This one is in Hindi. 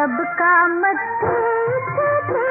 सबका मत्थी